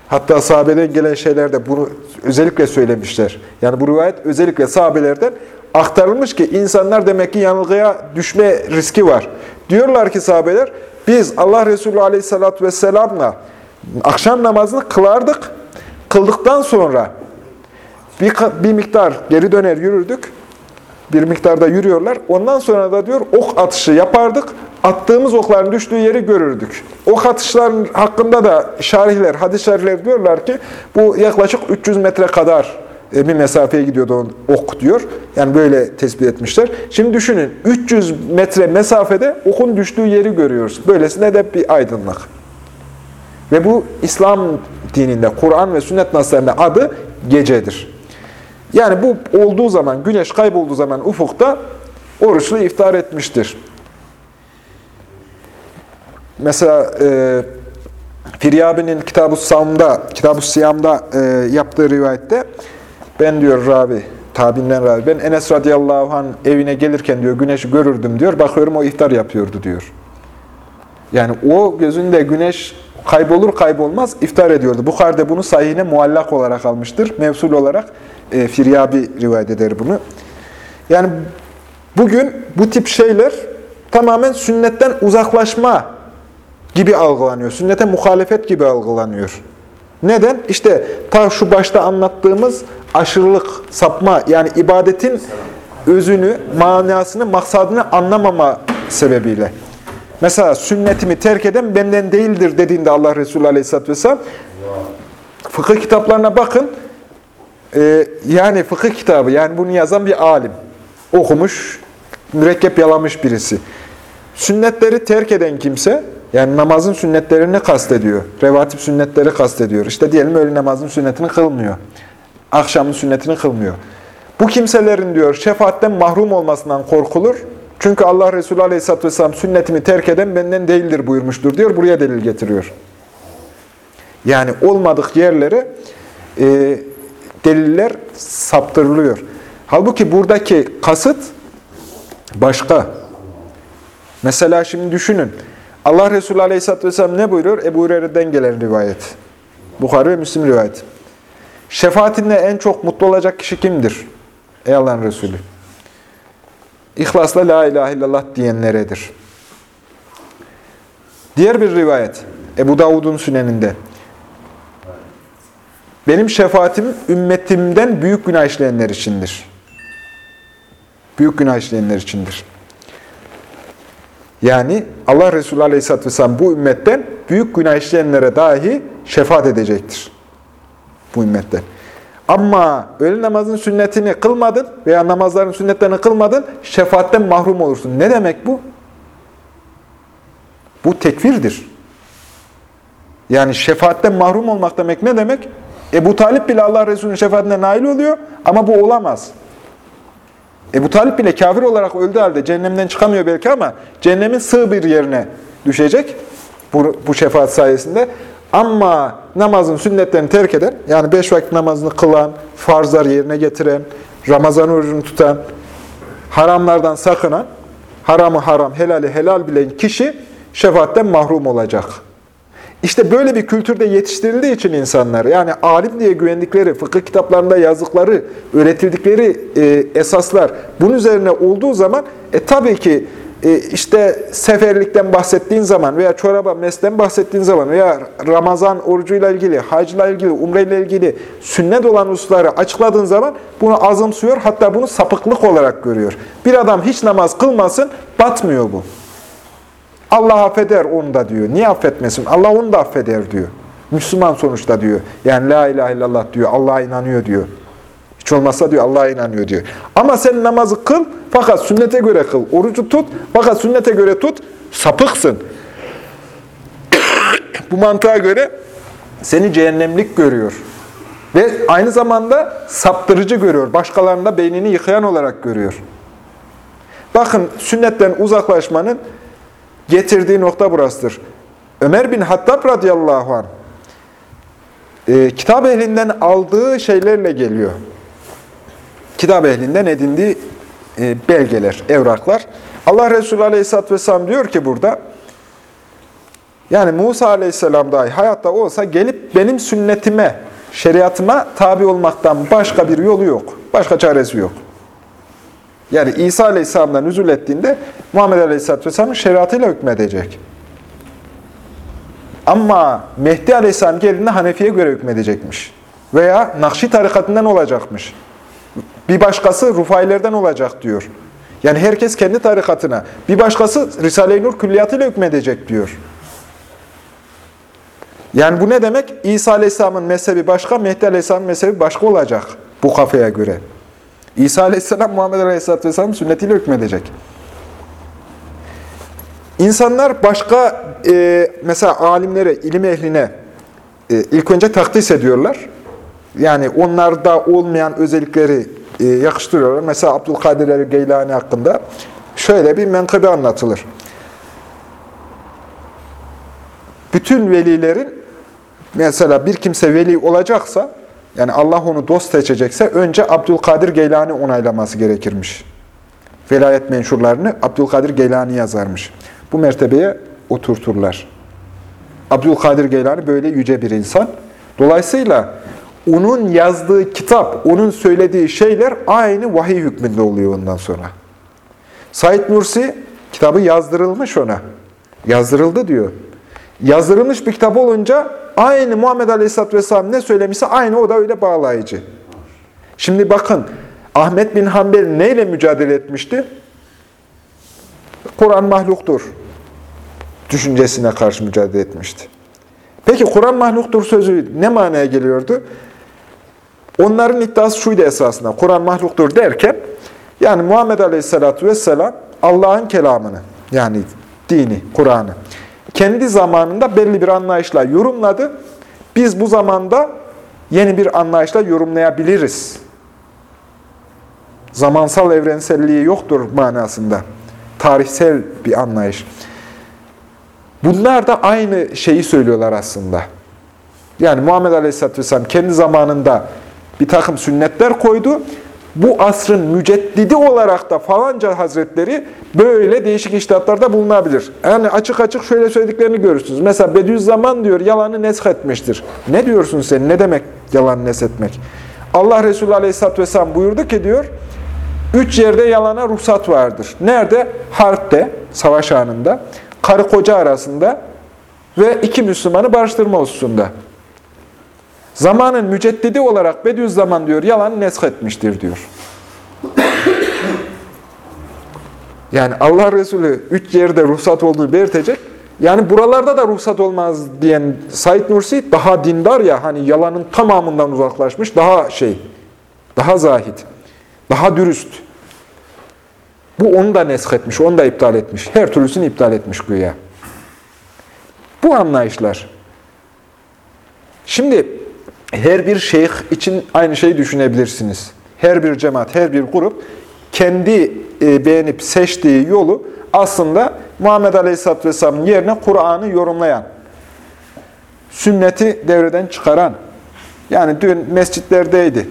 Hatta sahabeden gelen şeyler de bunu özellikle söylemişler. Yani bu rivayet özellikle sahabelerden aktarılmış ki insanlar demek ki yanılgıya düşme riski var. Diyorlar ki sahabeler, biz Allah Resulü Aleyhisselatü Vesselam'la akşam namazını kılardık. Kıldıktan sonra bir, bir miktar geri döner yürürdük. Bir miktarda yürüyorlar. Ondan sonra da diyor ok atışı yapardık. Attığımız okların düştüğü yeri görürdük. Ok atışların hakkında da şarihler, hadis şarihler diyorlar ki bu yaklaşık 300 metre kadar e, bir mesafeye gidiyordu ok diyor. Yani böyle tespit etmişler. Şimdi düşünün 300 metre mesafede okun düştüğü yeri görüyoruz. Böylesine de bir aydınlık. Ve bu İslam dininde, Kur'an ve sünnet naslarında adı gecedir. Yani bu olduğu zaman, güneş kaybolduğu zaman ufukta oruçlu iftar etmiştir. Mesela e, Firyabi'nin Kitab-ı Savm'da, Kitab-ı Siyam'da e, yaptığı rivayette ben diyor Rabi, tabinden Rabi, ben Enes radıyallahu anh evine gelirken diyor güneşi görürdüm diyor, bakıyorum o iftar yapıyordu diyor. Yani o gözünde güneş kaybolur kaybolmaz iftar ediyordu. Bukhari'de bunu sahihine muallak olarak almıştır. Mevsul olarak e, Firyabi rivayet eder bunu. Yani bugün bu tip şeyler tamamen sünnetten uzaklaşma gibi algılanıyor. Sünnete muhalefet gibi algılanıyor. Neden? İşte ta şu başta anlattığımız aşırılık, sapma yani ibadetin özünü, manasını, maksadını anlamama sebebiyle. Mesela sünnetimi terk eden benden değildir dediğinde Allah Resulü Aleyhisselatü Vesselam fıkıh kitaplarına bakın. Ee, yani fıkıh kitabı, yani bunu yazan bir alim. Okumuş, mürekkep yalamış birisi. Sünnetleri terk eden kimse, yani namazın sünnetlerini kastediyor. Revatip sünnetleri kastediyor. İşte diyelim öğle namazın sünnetini kılmıyor. Akşamın sünnetini kılmıyor. Bu kimselerin diyor şefaatten mahrum olmasından korkulur. Çünkü Allah Resulü Aleyhisselatü Vesselam sünnetimi terk eden benden değildir buyurmuştur diyor. Buraya delil getiriyor. Yani olmadık yerlere e, deliller saptırılıyor. Halbuki buradaki kasıt başka. Mesela şimdi düşünün. Allah Resulü Aleyhisselatü Vesselam ne buyuruyor? Ebu Hureyre'den gelen rivayet. Bukhari ve Müslim rivayet. Şefaatinle en çok mutlu olacak kişi kimdir? Ey Allah'ın Resulü. İhlasla la ilahe illallah diyenleredir. Diğer bir rivayet. Ebu Davud'un süneninde. Benim şefaatim ümmetimden büyük günah işleyenler içindir. Büyük günah işleyenler içindir. Yani Allah Resulü Aleyhisselatü Vesselam bu ümmetten büyük günah işleyenlere dahi şefaat edecektir. Bu ümmetten. Ama öğle namazın sünnetini kılmadın veya namazların sünnetlerini kılmadın, şefaatten mahrum olursun. Ne demek bu? Bu tekvirdir. Yani şefaatten mahrum olmak demek ne demek? Ebu Talip bile Allah Resulü'nün şefaatine nail oluyor ama bu olamaz. Ebu Talip bile kafir olarak öldüğü halde cehennemden çıkamıyor belki ama cehennemin sığ bir yerine düşecek bu, bu şefaat sayesinde. Ama namazın sünnetlerini terk eden, yani beş vakit namazını kılan, farzlar yerine getiren, Ramazan orucunu tutan, haramlardan sakınan, haramı haram, helali helal bilen kişi şefaatten mahrum olacak. İşte böyle bir kültürde yetiştirildiği için insanlar, yani alim diye güvendikleri, fıkıh kitaplarında yazdıkları, öğretildikleri e, esaslar bunun üzerine olduğu zaman, e, tabii ki işte seferlikten bahsettiğin zaman veya çoraba mesten bahsettiğin zaman veya Ramazan orucuyla ilgili, hacla ilgili, umreyle ilgili sünnet olan hususları açıkladığın zaman bunu azımsıyor, hatta bunu sapıklık olarak görüyor. Bir adam hiç namaz kılmasın, batmıyor bu. Allah affeder onu da diyor. Niye affetmesin? Allah onu da affeder diyor. Müslüman sonuçta diyor. Yani la ilahe illallah diyor. Allah'a inanıyor diyor. Hiç olmazsa diyor Allah'a inanıyor diyor. Ama sen namazı kıl fakat sünnete göre kıl. Orucu tut fakat sünnete göre tut. Sapıksın. Bu mantığa göre seni cehennemlik görüyor. Ve aynı zamanda saptırıcı görüyor. Başkalarında beynini yıkayan olarak görüyor. Bakın sünnetten uzaklaşmanın getirdiği nokta burasıdır. Ömer bin Hattab radıyallahu anh e, kitap ehlinden aldığı şeylerle geliyor. Kitap ehlinden edindiği e, belgeler, evraklar. Allah Resulü Aleyhisselatü Vesselam diyor ki burada, yani Musa Aleyhisselam dahi hayatta olsa gelip benim sünnetime, şeriatıma tabi olmaktan başka bir yolu yok. Başka çaresi yok. Yani İsa Aleyhisselam'dan üzül ettiğinde Muhammed Aleyhisselatü Vesselam'ın şeriatıyla hükmedecek. Ama Mehdi Aleyhisselam geldiğinde Hanefi'ye göre hükmedecekmiş. Veya Nakşi tarikatından olacakmış. Bir başkası Rufailerden olacak diyor. Yani herkes kendi tarikatına. Bir başkası Risale-i Nur külliyatıyla hükmedecek diyor. Yani bu ne demek? İsa Aleyhisselam'ın mezhebi başka, Mehdi Aleyhisselam'ın mezhebi başka olacak bu kafaya göre. İsa Aleyhisselam Muhammed Aleyhisselatü Vesselam sünnetiyle hükmedecek. İnsanlar başka e, mesela alimlere, ilim ehline e, ilk önce takdis ediyorlar. Yani onlarda olmayan özellikleri yakıştırıyorlar. Mesela Abdülkadir Geylani hakkında şöyle bir menkıbe anlatılır. Bütün velilerin mesela bir kimse veli olacaksa yani Allah onu dost seçecekse önce Abdülkadir Geylani onaylaması gerekirmiş. Velayet menşurlarını Abdülkadir Geylani yazarmış. Bu mertebeye oturturlar. Abdülkadir Geylani böyle yüce bir insan. Dolayısıyla onun yazdığı kitap, onun söylediği şeyler aynı vahiy hükmünde oluyor ondan sonra. Said Nursi kitabı yazdırılmış ona. Yazdırıldı diyor. Yazdırılmış bir kitap olunca aynı Muhammed Aleyhisselatü Vesselam ne söylemişse aynı o da öyle bağlayıcı. Şimdi bakın Ahmet bin Hanbel neyle mücadele etmişti? Kur'an mahluktur düşüncesine karşı mücadele etmişti. Peki Kur'an mahluktur sözü ne manaya geliyordu? Onların iddiası şuydu esasında. Kur'an mahluktur derken yani Muhammed Aleyhisselatü Vesselam Allah'ın kelamını yani dini, Kur'an'ı kendi zamanında belli bir anlayışla yorumladı. Biz bu zamanda yeni bir anlayışla yorumlayabiliriz. Zamansal evrenselliği yoktur manasında. Tarihsel bir anlayış. Bunlar da aynı şeyi söylüyorlar aslında. Yani Muhammed Aleyhisselatü Vesselam kendi zamanında bir takım sünnetler koydu. Bu asrın müceddidi olarak da falanca hazretleri böyle değişik iştahatlarda bulunabilir. Yani açık açık şöyle söylediklerini görürsünüz. Mesela Bediüzzaman diyor yalanı nesk etmiştir. Ne diyorsun sen? Ne demek yalanı nesk etmek? Allah Resulü Aleyhisselatü Vesselam buyurdu ki diyor, üç yerde yalana ruhsat vardır. Nerede? Harpte, savaş anında, karı koca arasında ve iki Müslümanı barıştırma hususunda. Zamanın müceddidi olarak Bediüzzaman diyor, yalan nesk etmiştir diyor. Yani Allah Resulü üç yerde ruhsat olduğunu belirtecek. Yani buralarda da ruhsat olmaz diyen Said Nursi daha dindar ya, hani yalanın tamamından uzaklaşmış, daha şey, daha zahid, daha dürüst. Bu onu da nesk etmiş, onu da iptal etmiş. Her türlüsünü iptal etmiş güya. Bu anlayışlar. Şimdi her bir şeyh için aynı şeyi düşünebilirsiniz. Her bir cemaat, her bir grup kendi e, beğenip seçtiği yolu aslında Muhammed Aleyhisselatü Vesselam'ın yerine Kur'an'ı yorumlayan, sünneti devreden çıkaran, yani dün mescitlerdeydi,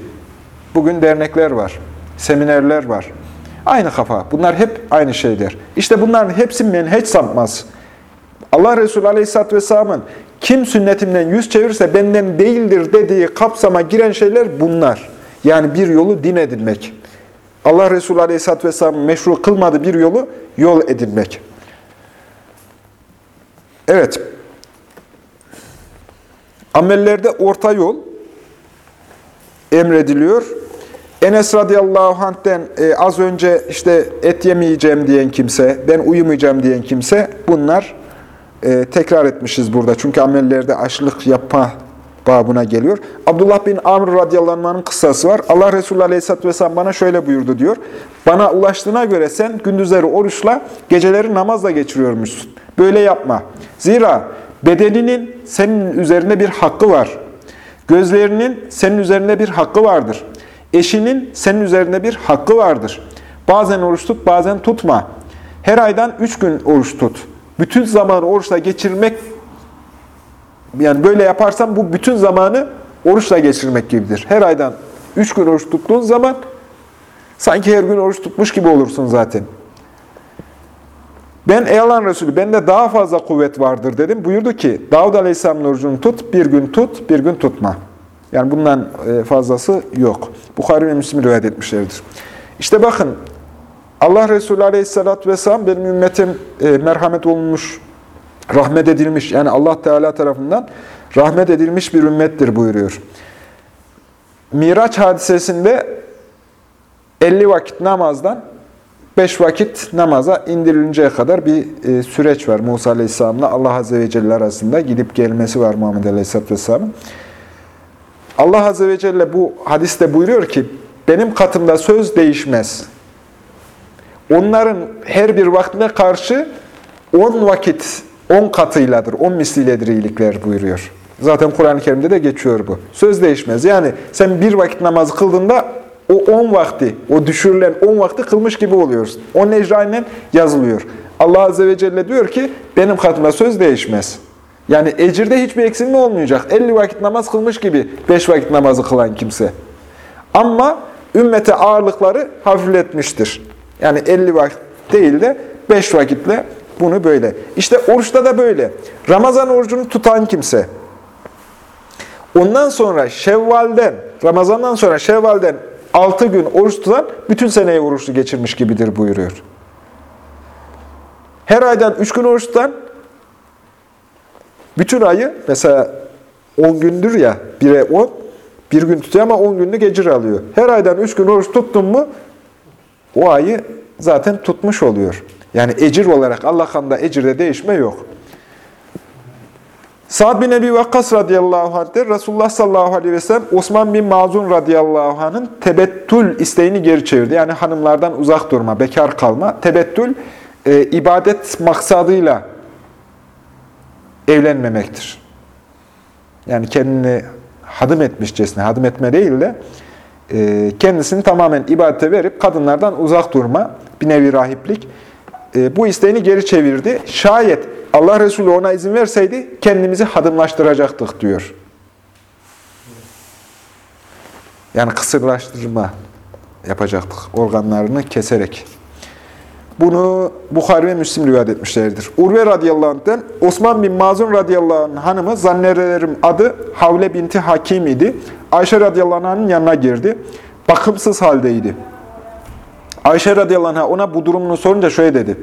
bugün dernekler var, seminerler var. Aynı kafa. Bunlar hep aynı şeyler. İşte bunların hepsi menheç sapmaz. Allah Resulü Aleyhisselatü Vesselam'ın kim sünnetimden yüz çevirirse benden değildir dediği kapsama giren şeyler bunlar. Yani bir yolu din edinmek. Allah Resulü Aleyhisselatü Vesselam meşru kılmadığı bir yolu yol edinmek. Evet. Amellerde orta yol emrediliyor. Enes radıyallahu anh'ten e, az önce işte et yemeyeceğim diyen kimse, ben uyumayacağım diyen kimse bunlar e, tekrar etmişiz burada. Çünkü amellerde aşılık yapma babına geliyor. Abdullah bin Amr radıyallahu anh'ın kıssası var. Allah Resulü aleyhisselatü vesselam bana şöyle buyurdu diyor. Bana ulaştığına göre sen gündüzleri oruçla, geceleri namazla geçiriyormuşsun. Böyle yapma. Zira bedeninin senin üzerinde bir hakkı var. Gözlerinin senin üzerinde bir hakkı vardır. Eşinin senin üzerinde bir hakkı vardır. Bazen oruç tut, bazen tutma. Her aydan üç gün oruç tut. Bütün zamanı oruçla geçirmek, yani böyle yaparsan bu bütün zamanı oruçla geçirmek gibidir. Her aydan üç gün oruç tuttuğun zaman sanki her gün oruç tutmuş gibi olursun zaten. Ben ey Allah'ın Resulü bende daha fazla kuvvet vardır dedim. Buyurdu ki Davud Aleyhisselam'ın orucunu tut, bir gün tut, bir gün tutma. Yani bundan e, fazlası yok. Bukhari ve Müslim rivayet etmişlerdir. İşte bakın Allah Resulü Aleyhisselatü Vesselam benim ümmetim e, merhamet olmuş, rahmet edilmiş. Yani Allah Teala tarafından rahmet edilmiş bir ümmettir buyuruyor. Miraç hadisesinde 50 vakit namazdan 5 vakit namaza indirilinceye kadar bir e, süreç var. Musa Aleyhisselam'la Allah Azze ve Celle arasında gidip gelmesi var Muhammed Aleyhisselatü Vesselam'ın. Allah Azze ve Celle bu hadiste buyuruyor ki, benim katımda söz değişmez. Onların her bir vaktine karşı 10 vakit, 10 katıyladır, 10 misliyledir iyilikler buyuruyor. Zaten Kur'an-ı Kerim'de de geçiyor bu. Söz değişmez. Yani sen bir vakit namazı kıldığında o 10 vakti, o düşürülen 10 vakti kılmış gibi oluyorsun. O necrayla yazılıyor. Allah Azze ve Celle diyor ki, benim katımda söz değişmez. Yani ecirde hiçbir eksilme olmayacak. 50 vakit namaz kılmış gibi 5 vakit namazı kılan kimse. Ama ümmete ağırlıkları hafifletmiştir. Yani 50 vakit değil de 5 vakitle bunu böyle. İşte oruçta da böyle. Ramazan orucunu tutan kimse, ondan sonra Şevval'den, Ramazan'dan sonra Şevval'den 6 gün oruç tutan bütün seneyi oruçlu geçirmiş gibidir buyuruyor. Her aydan 3 gün oruç tutan bütün ayı mesela 10 gündür ya 1'e 10 bir gün tutuyor ama 10 günlük ecir alıyor. Her aydan 3 gün oruç tuttun mu o ayı zaten tutmuş oluyor. Yani ecir olarak Allah kanında ecirde değişme yok. Sa'd bin Ebi Vakkas radıyallahu anh'te Resulullah sallallahu aleyhi ve sellem Osman bin Mazun radıyallahu anh'ın tebettül isteğini geri çevirdi. Yani hanımlardan uzak durma, bekar kalma. Tebettül e, ibadet maksadıyla evlenmemektir. Yani kendini hadım etmişçesine, hadım etme değil de kendisini tamamen ibadete verip kadınlardan uzak durma, bir nevi rahiplik. E, bu isteğini geri çevirdi. Şayet Allah Resulü ona izin verseydi kendimizi hadımlaştıracaktık diyor. Yani kısırlaştırma yapacaktık organlarını keserek. Bunu Bukhari ve Müslim rivayet etmişlerdir. Urve radıyallahu anh'den Osman bin Mazun radıyallahu anh hanımı zannederim adı Havle binti Hakim idi. Ayşe radıyallahu anh'ın yanına girdi. Bakımsız haldeydi. Ayşe radıyallahu anh ona bu durumunu sorunca şöyle dedi.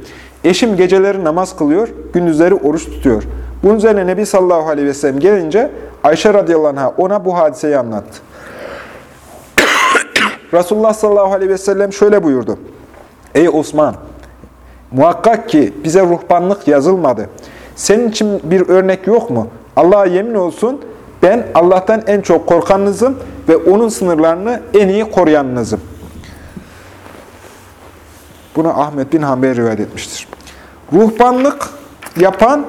Eşim geceleri namaz kılıyor, gündüzleri oruç tutuyor. Bunun üzerine Nebi sallallahu aleyhi ve sellem gelince Ayşe radıyallahu anh ona bu hadiseyi anlattı. Resulullah sallallahu aleyhi ve sellem şöyle buyurdu. Ey Osman! Muhakkak ki bize ruhbanlık yazılmadı. Senin için bir örnek yok mu? Allah'a yemin olsun ben Allah'tan en çok korkanınızım ve onun sınırlarını en iyi koruyanınızım. Bunu Ahmet bin Hanbel rivayet etmiştir. Ruhbanlık yapan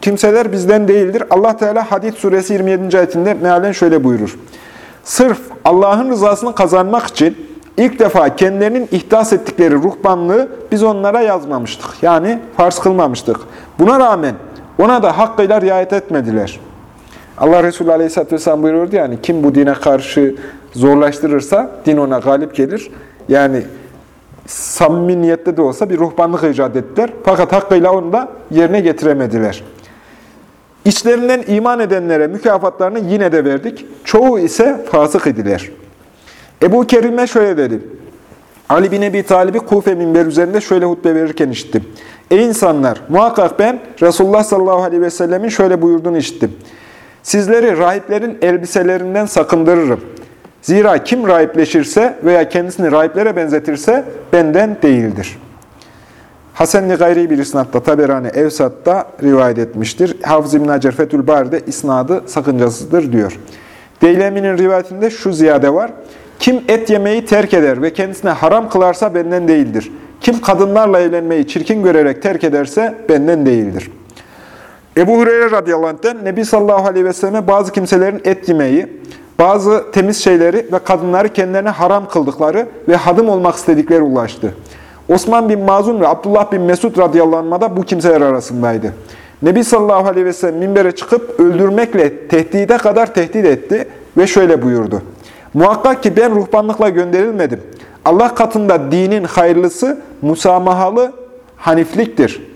kimseler bizden değildir. Allah Teala Hadid suresi 27. ayetinde mealen şöyle buyurur. Sırf Allah'ın rızasını kazanmak için ilk defa kendilerinin ihdas ettikleri ruhbanlığı biz onlara yazmamıştık. Yani farz kılmamıştık. Buna rağmen ona da hakkıyla riayet etmediler. Allah Resulü Aleyhisselatü Vesselam buyuruyordu yani kim bu dine karşı zorlaştırırsa din ona galip gelir. Yani samimi niyette de olsa bir ruhbanlık icat ettiler. Fakat hakkıyla onu da yerine getiremediler. İçlerinden iman edenlere mükafatlarını yine de verdik. Çoğu ise fasık idiler. Ebu Kerime şöyle dedi. Ali bin Ebi Talib'i Kufe minber üzerinde şöyle hutbe verirken işittim. Ey insanlar! Muhakkak ben Resulullah sallallahu aleyhi ve sellemin şöyle buyurduğunu işittim. Sizleri rahiplerin elbiselerinden sakındırırım. Zira kim rahipleşirse veya kendisini rahiplere benzetirse benden değildir. Hasenli gayri bir isnatta Taberani Evsat'ta rivayet etmiştir. Hafız İbn Hacer Fethül Bari'de isnadı sakıncasızdır diyor. Deylemi'nin rivayetinde şu ziyade var. Kim et yemeyi terk eder ve kendisine haram kılarsa benden değildir. Kim kadınlarla evlenmeyi çirkin görerek terk ederse benden değildir. Ebu Hureyre radıyallahu anh'ten Nebi sallallahu aleyhi ve selleme bazı kimselerin et yemeyi, bazı temiz şeyleri ve kadınları kendilerine haram kıldıkları ve hadım olmak istedikleri ulaştı. Osman bin Mazun ve Abdullah bin Mesud radıyallahu bu kimseler arasındaydı. Nebi sallallahu aleyhi ve sellem minbere çıkıp öldürmekle tehdide kadar tehdit etti ve şöyle buyurdu. Muhakkak ki ben ruhbanlıkla gönderilmedim. Allah katında dinin hayırlısı, musamahalı, hanifliktir.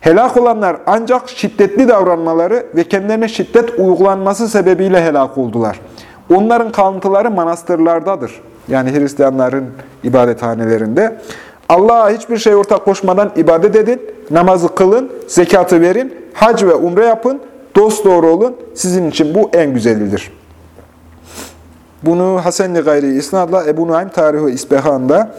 Helak olanlar ancak şiddetli davranmaları ve kendilerine şiddet uygulanması sebebiyle helak oldular. Onların kalıntıları manastırlardadır. Yani Hristiyanların ibadethanelerinde. Allah'a hiçbir şey ortak koşmadan ibadet edin, namazı kılın, zekatı verin, hac ve umre yapın, dost doğru olun. Sizin için bu en güzelidir. Bunu Hasenli Gayri İsnad'la Ebu Nuaym Tarihi İsbehan'da,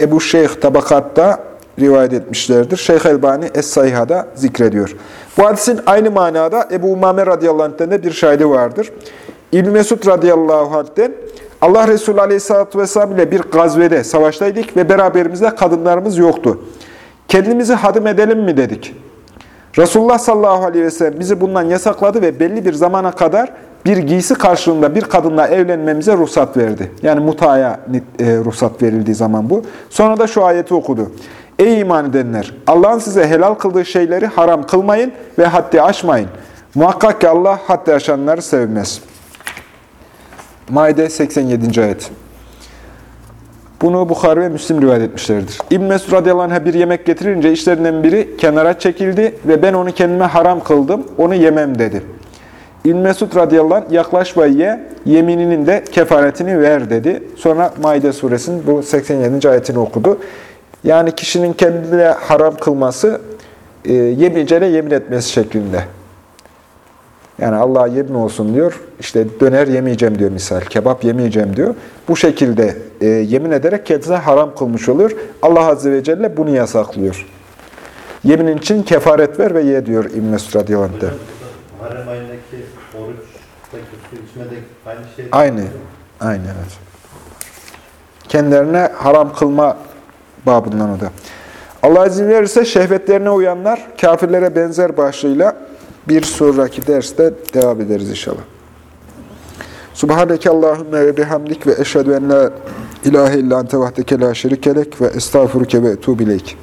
Ebu Şeyh Tabakat'ta rivayet etmişlerdir. Şeyh Elbani Es-Sayha'da zikrediyor. Bu hadisin aynı manada Ebu Umame radıyallahu anh'ten de bir şahidi vardır. İbn Mesud radıyallahu anh'ten Allah Resulü aleyhissalatü vesselam ile bir gazvede savaştaydık ve beraberimizde kadınlarımız yoktu. Kendimizi hadım edelim mi dedik. Resulullah sallallahu aleyhi ve sellem bizi bundan yasakladı ve belli bir zamana kadar bir giysi karşılığında bir kadınla evlenmemize ruhsat verdi. Yani mutaya e, ruhsat verildiği zaman bu. Sonra da şu ayeti okudu. Ey iman edenler! Allah'ın size helal kıldığı şeyleri haram kılmayın ve haddi aşmayın. Muhakkak ki Allah haddi aşanları sevmez. Maide 87. ayet. Bunu Bukhari ve Müslim rivayet etmişlerdir. İbn Mesud radıyallahu anh'a bir yemek getirince işlerinden biri kenara çekildi ve ben onu kendime haram kıldım, onu yemem dedi. İbn Mesud radıyallahu anh yaklaş ve ye, yemininin de kefaretini ver dedi. Sonra Maide suresinin bu 87. ayetini okudu. Yani kişinin kendine haram kılması, e, yemeyeceğine yemin etmesi şeklinde. Yani Allah'a yemin olsun diyor. İşte döner yemeyeceğim diyor misal. Kebap yemeyeceğim diyor. Bu şekilde e, yemin ederek kendisine haram kılmış olur. Allah Azze ve Celle bunu yasaklıyor. Yeminin için kefaret ver ve ye diyor İbn-i Mesud radıyallahu anh'te. Harem ayındaki içmedeki aynı şey. Aynı. Aynı evet. Kendilerine haram kılma babından o da. Allah izin verirse şehvetlerine uyanlar kafirlere benzer başlığıyla bir sonraki derste devam ederiz inşallah. Subhaneke Allahümme ve bihamdik ve eşhedü en la ilahe illa ente vahdeke la şerikelek ve estağfuruke ve etubileyk.